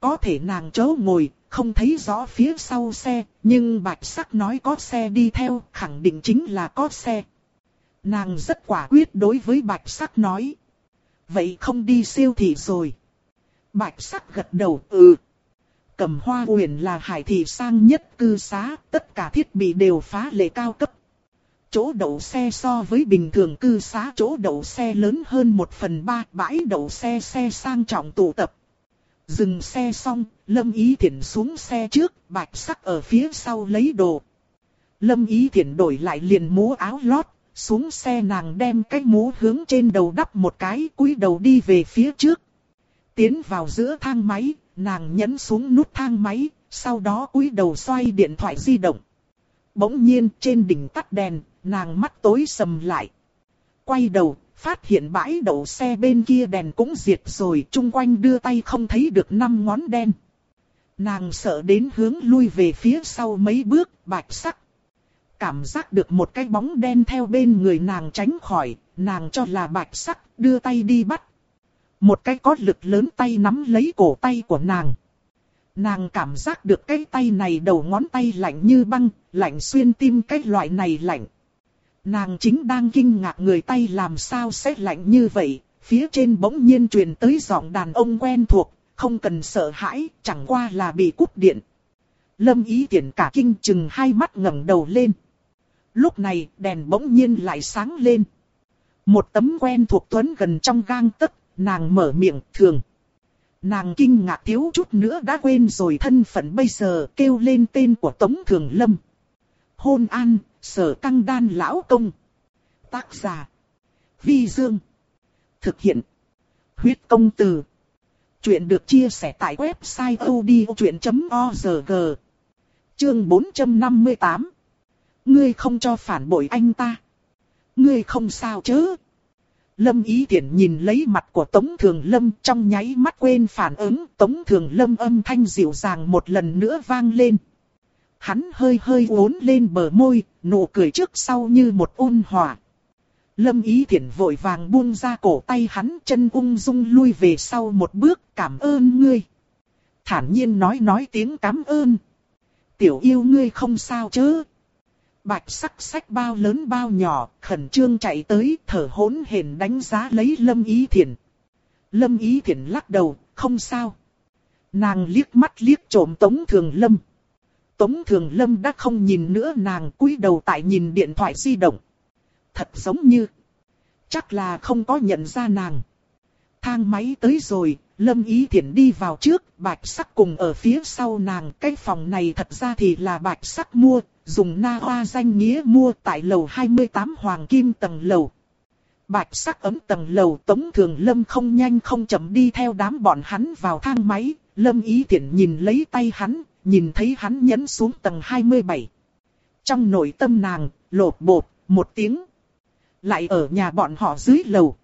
Có thể nàng chớ ngồi, không thấy rõ phía sau xe, nhưng bạch sắc nói có xe đi theo, khẳng định chính là có xe. Nàng rất quả quyết đối với bạch sắc nói. Vậy không đi siêu thị rồi. Bạch sắc gật đầu, ừ. Cầm hoa huyền là hải thị sang nhất cư xá, tất cả thiết bị đều phá lệ cao cấp. Chỗ đậu xe so với bình thường cư xá chỗ đậu xe lớn hơn một phần ba bãi đậu xe xe sang trọng tụ tập. Dừng xe xong, Lâm Ý Thiển xuống xe trước, bạch sắc ở phía sau lấy đồ. Lâm Ý Thiển đổi lại liền mũ áo lót, xuống xe nàng đem cái mũ hướng trên đầu đắp một cái cúi đầu đi về phía trước. Tiến vào giữa thang máy, nàng nhấn xuống nút thang máy, sau đó cúi đầu xoay điện thoại di động. Bỗng nhiên trên đỉnh tắt đèn, nàng mắt tối sầm lại. Quay đầu, phát hiện bãi đậu xe bên kia đèn cũng diệt rồi, chung quanh đưa tay không thấy được năm ngón đen. Nàng sợ đến hướng lui về phía sau mấy bước, bạch sắc. Cảm giác được một cái bóng đen theo bên người nàng tránh khỏi, nàng cho là bạch sắc, đưa tay đi bắt. Một cái có lực lớn tay nắm lấy cổ tay của nàng. Nàng cảm giác được cái tay này đầu ngón tay lạnh như băng, lạnh xuyên tim cái loại này lạnh. Nàng chính đang kinh ngạc người tay làm sao sẽ lạnh như vậy, phía trên bỗng nhiên truyền tới giọng đàn ông quen thuộc, không cần sợ hãi, chẳng qua là bị cúp điện. Lâm ý tiện cả kinh chừng hai mắt ngẩng đầu lên. Lúc này đèn bỗng nhiên lại sáng lên. Một tấm quen thuộc tuấn gần trong gang tấc, nàng mở miệng thường. Nàng kinh ngạc thiếu chút nữa đã quên rồi thân phận bây giờ kêu lên tên của Tống Thường Lâm. Hôn an, sở căng đan lão công. Tác giả. Vi Dương. Thực hiện. Huyết công từ. Chuyện được chia sẻ tại website odchuyện.org. Chương 458. Ngươi không cho phản bội anh ta. Ngươi không sao chứ. Lâm Ý Tiễn nhìn lấy mặt của Tống Thường Lâm trong nháy mắt quên phản ứng. Tống Thường Lâm âm thanh dịu dàng một lần nữa vang lên. Hắn hơi hơi uốn lên bờ môi, nụ cười trước sau như một ôn hòa. Lâm Ý Thiển vội vàng buông ra cổ tay hắn chân ung dung lui về sau một bước cảm ơn ngươi. Thản nhiên nói nói tiếng cảm ơn. Tiểu yêu ngươi không sao chứ. Bạch sắc sách bao lớn bao nhỏ, khẩn trương chạy tới, thở hỗn hển đánh giá lấy Lâm Ý Thiển. Lâm Ý Thiển lắc đầu, không sao. Nàng liếc mắt liếc trộm Tống Thường Lâm. Tống Thường Lâm đã không nhìn nữa nàng cúi đầu tại nhìn điện thoại di động. Thật giống như. Chắc là không có nhận ra nàng. Thang máy tới rồi, Lâm Ý Thiển đi vào trước, bạch sắc cùng ở phía sau nàng. Cái phòng này thật ra thì là bạch sắc mua, dùng na hoa danh nghĩa mua tại lầu 28 Hoàng Kim tầng lầu. Bạch sắc ấm tầng lầu Tống Thường Lâm không nhanh không chậm đi theo đám bọn hắn vào thang máy. Lâm Ý Thiển nhìn lấy tay hắn, nhìn thấy hắn nhấn xuống tầng 27. Trong nội tâm nàng, lột bột, một tiếng. Lại ở nhà bọn họ dưới lầu.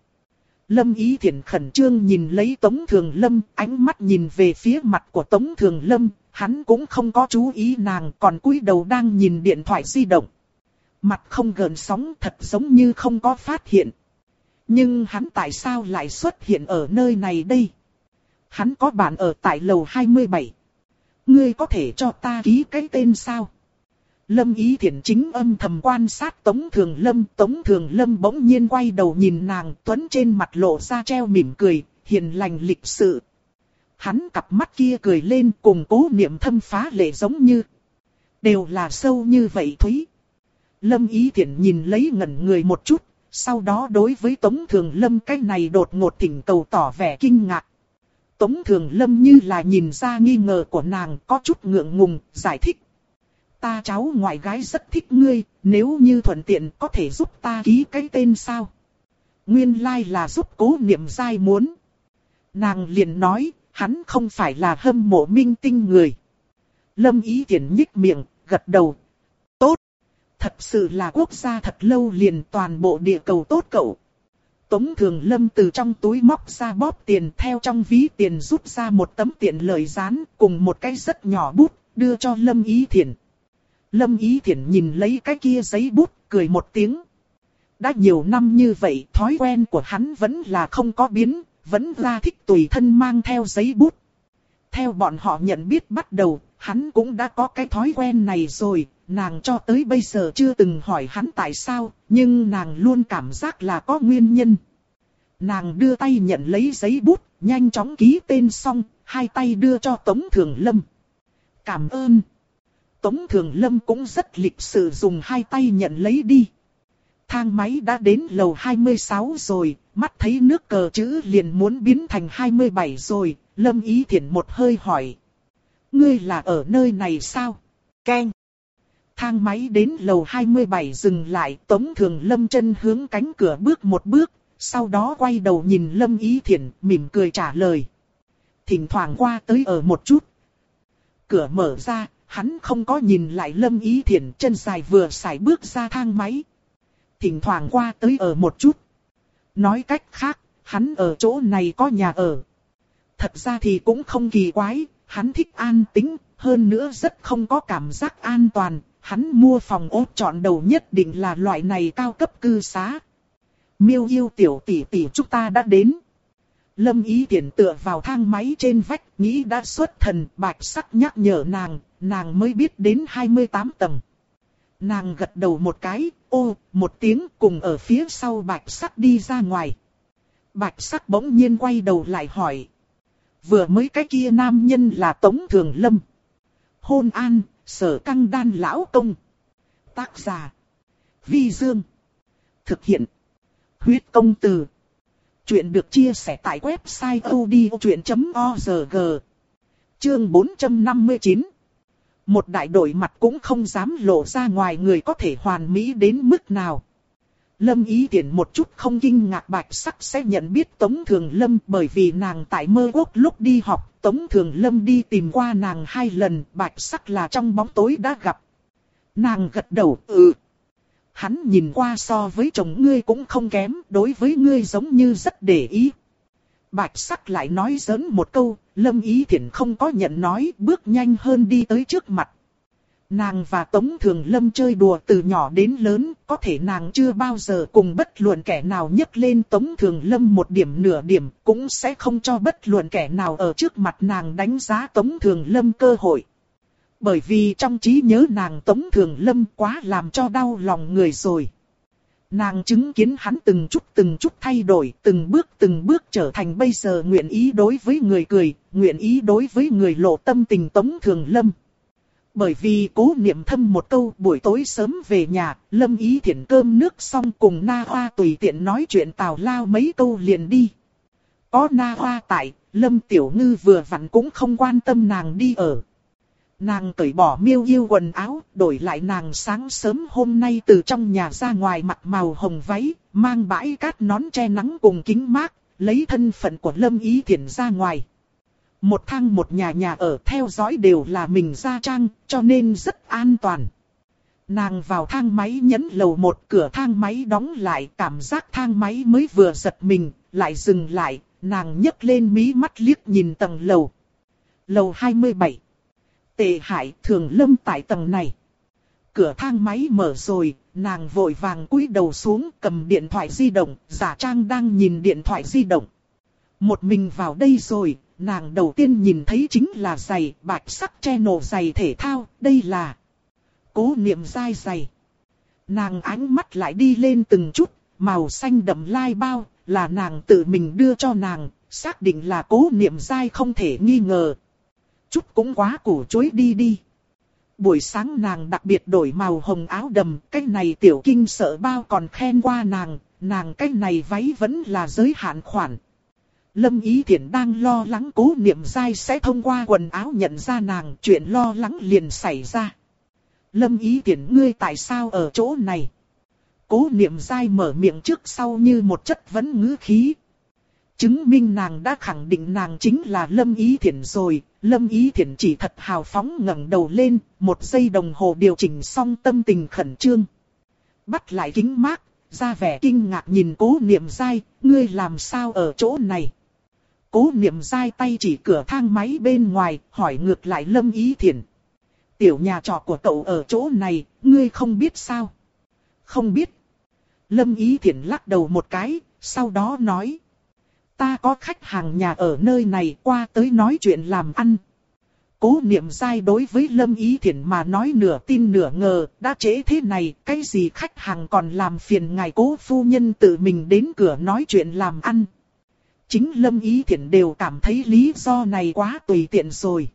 Lâm Ý Thiển khẩn trương nhìn lấy Tống Thường Lâm, ánh mắt nhìn về phía mặt của Tống Thường Lâm, hắn cũng không có chú ý nàng còn cúi đầu đang nhìn điện thoại di động. Mặt không gợn sóng thật giống như không có phát hiện. Nhưng hắn tại sao lại xuất hiện ở nơi này đây? Hắn có bạn ở tại lầu 27. Ngươi có thể cho ta ký cái tên sao? Lâm Ý Thiển chính âm thầm quan sát Tống Thường Lâm. Tống Thường Lâm bỗng nhiên quay đầu nhìn nàng tuấn trên mặt lộ ra treo mỉm cười, hiền lành lịch sự. Hắn cặp mắt kia cười lên cùng cố niệm thâm phá lệ giống như. Đều là sâu như vậy thúy. Lâm Ý Thiển nhìn lấy ngẩn người một chút, sau đó đối với Tống Thường Lâm cái này đột ngột thỉnh cầu tỏ vẻ kinh ngạc. Tống Thường Lâm như là nhìn ra nghi ngờ của nàng có chút ngượng ngùng, giải thích. Ta cháu ngoại gái rất thích ngươi, nếu như thuận tiện có thể giúp ta ký cái tên sao? Nguyên lai like là giúp cố niệm dai muốn. Nàng liền nói, hắn không phải là hâm mộ minh tinh người. Lâm ý tiện nhích miệng, gật đầu. Tốt. Thật sự là quốc gia thật lâu liền toàn bộ địa cầu tốt cậu. Tống Thường Lâm từ trong túi móc ra bóp tiền theo trong ví tiền rút ra một tấm tiền lời dán cùng một cái rất nhỏ bút, đưa cho Lâm Ý Thiển. Lâm Ý Thiển nhìn lấy cái kia giấy bút, cười một tiếng. Đã nhiều năm như vậy, thói quen của hắn vẫn là không có biến, vẫn ra thích tùy thân mang theo giấy bút. Theo bọn họ nhận biết bắt đầu, hắn cũng đã có cái thói quen này rồi, nàng cho tới bây giờ chưa từng hỏi hắn tại sao, nhưng nàng luôn cảm giác là có nguyên nhân. Nàng đưa tay nhận lấy giấy bút, nhanh chóng ký tên xong, hai tay đưa cho Tống Thường Lâm. Cảm ơn. Tống Thường Lâm cũng rất lịch sự dùng hai tay nhận lấy đi. Thang máy đã đến lầu 26 rồi, mắt thấy nước cờ chữ liền muốn biến thành 27 rồi, Lâm Ý Thiển một hơi hỏi. Ngươi là ở nơi này sao? Ken. Thang máy đến lầu 27 dừng lại, Tống Thường Lâm chân hướng cánh cửa bước một bước, sau đó quay đầu nhìn Lâm Ý Thiển, mỉm cười trả lời. Thỉnh thoảng qua tới ở một chút. Cửa mở ra, hắn không có nhìn lại Lâm Ý Thiển chân dài vừa xài bước ra thang máy. Thỉnh thoảng qua tới ở một chút. Nói cách khác, hắn ở chỗ này có nhà ở. Thật ra thì cũng không kỳ quái, hắn thích an tĩnh, hơn nữa rất không có cảm giác an toàn. Hắn mua phòng ốt chọn đầu nhất định là loại này cao cấp cư xá. Miêu yêu tiểu tỷ tỷ chúng ta đã đến. Lâm ý tiện tựa vào thang máy trên vách, nghĩ đã xuất thần, bạch sắc nhắc nhở nàng, nàng mới biết đến 28 tầng. Nàng gật đầu một cái, ô, một tiếng cùng ở phía sau bạch sắc đi ra ngoài. Bạch sắc bỗng nhiên quay đầu lại hỏi. Vừa mới cái kia nam nhân là Tống Thường Lâm. Hôn an, sở căng đan lão công. Tác giả. Vi Dương. Thực hiện. Huyết công từ. Chuyện được chia sẻ tại website odchuyện.org. Chương 459. Một đại đội mặt cũng không dám lộ ra ngoài người có thể hoàn mỹ đến mức nào. Lâm ý tiện một chút không kinh ngạc bạch sắc sẽ nhận biết Tống Thường Lâm bởi vì nàng tại mơ quốc lúc đi học, Tống Thường Lâm đi tìm qua nàng hai lần, bạch sắc là trong bóng tối đã gặp. Nàng gật đầu, ừ. Hắn nhìn qua so với chồng ngươi cũng không kém, đối với ngươi giống như rất để ý. Bạch sắc lại nói giỡn một câu, lâm ý thiện không có nhận nói, bước nhanh hơn đi tới trước mặt. Nàng và Tống Thường Lâm chơi đùa từ nhỏ đến lớn, có thể nàng chưa bao giờ cùng bất luận kẻ nào nhấc lên Tống Thường Lâm một điểm nửa điểm, cũng sẽ không cho bất luận kẻ nào ở trước mặt nàng đánh giá Tống Thường Lâm cơ hội. Bởi vì trong trí nhớ nàng Tống Thường Lâm quá làm cho đau lòng người rồi. Nàng chứng kiến hắn từng chút từng chút thay đổi, từng bước từng bước trở thành bây giờ nguyện ý đối với người cười, nguyện ý đối với người lộ tâm tình Tống Thường Lâm. Bởi vì cố niệm thâm một câu buổi tối sớm về nhà, Lâm ý thiện cơm nước xong cùng Na Hoa tùy tiện nói chuyện tào lao mấy câu liền đi. Có Na Hoa tại, Lâm Tiểu Ngư vừa vặn cũng không quan tâm nàng đi ở. Nàng cởi bỏ miêu yêu quần áo, đổi lại nàng sáng sớm hôm nay từ trong nhà ra ngoài mặc màu hồng váy, mang bãi cát nón che nắng cùng kính mát, lấy thân phận của Lâm Ý Thiển ra ngoài. Một thang một nhà nhà ở theo dõi đều là mình ra trang, cho nên rất an toàn. Nàng vào thang máy nhấn lầu một cửa thang máy đóng lại cảm giác thang máy mới vừa giật mình, lại dừng lại, nàng nhấc lên mí mắt liếc nhìn tầng lầu. Lầu 27 Tề hại thường lâm tại tầng này. Cửa thang máy mở rồi, nàng vội vàng cúi đầu xuống cầm điện thoại di động, giả trang đang nhìn điện thoại di động. Một mình vào đây rồi, nàng đầu tiên nhìn thấy chính là giày, bạch sắc che nổ giày thể thao, đây là cố niệm dai giày. Nàng ánh mắt lại đi lên từng chút, màu xanh đậm lai bao, là nàng tự mình đưa cho nàng, xác định là cố niệm dai không thể nghi ngờ chút cũng quá củ chối đi đi. Buổi sáng nàng đặc biệt đổi màu hồng áo đầm, cái này tiểu kinh sợ bao còn khen qua nàng, nàng cái này váy vẫn là giới hạn khoản. Lâm Ý Thiển đang lo lắng cố niệm dai sẽ thông qua quần áo nhận ra nàng, chuyện lo lắng liền xảy ra. Lâm Ý Thiển ngươi tại sao ở chỗ này? Cố niệm dai mở miệng trước sau như một chất vấn ngữ khí. Chứng minh nàng đã khẳng định nàng chính là Lâm Ý Thiển rồi, Lâm Ý Thiển chỉ thật hào phóng ngẩng đầu lên, một giây đồng hồ điều chỉnh xong tâm tình khẩn trương. Bắt lại kính mát, ra vẻ kinh ngạc nhìn cố niệm dai, ngươi làm sao ở chỗ này? Cố niệm dai tay chỉ cửa thang máy bên ngoài, hỏi ngược lại Lâm Ý Thiển. Tiểu nhà trọ của cậu ở chỗ này, ngươi không biết sao? Không biết. Lâm Ý Thiển lắc đầu một cái, sau đó nói. Ta có khách hàng nhà ở nơi này qua tới nói chuyện làm ăn. Cố niệm sai đối với Lâm Ý Thiển mà nói nửa tin nửa ngờ, đã trễ thế này, cái gì khách hàng còn làm phiền ngài cố phu nhân tự mình đến cửa nói chuyện làm ăn. Chính Lâm Ý Thiển đều cảm thấy lý do này quá tùy tiện rồi.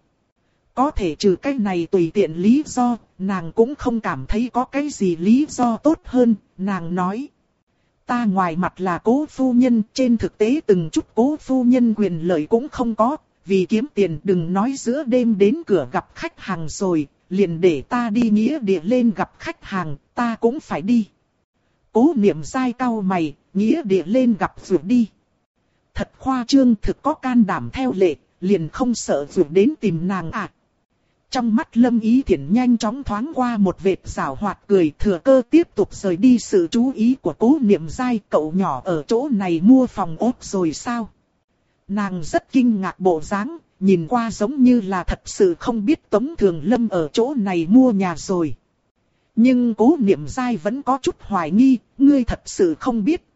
Có thể trừ cái này tùy tiện lý do, nàng cũng không cảm thấy có cái gì lý do tốt hơn, nàng nói. Ta ngoài mặt là cố phu nhân, trên thực tế từng chút cố phu nhân quyền lợi cũng không có, vì kiếm tiền đừng nói giữa đêm đến cửa gặp khách hàng rồi, liền để ta đi nghĩa địa lên gặp khách hàng, ta cũng phải đi. Cố niệm sai cao mày, nghĩa địa lên gặp vượt đi. Thật khoa trương thực có can đảm theo lệ, liền không sợ vượt đến tìm nàng à. Trong mắt Lâm Ý Thiển nhanh chóng thoáng qua một vệt rào hoạt cười thừa cơ tiếp tục rời đi sự chú ý của cố niệm dai cậu nhỏ ở chỗ này mua phòng ốt rồi sao? Nàng rất kinh ngạc bộ dáng, nhìn qua giống như là thật sự không biết Tống Thường Lâm ở chỗ này mua nhà rồi. Nhưng cố niệm dai vẫn có chút hoài nghi, ngươi thật sự không biết.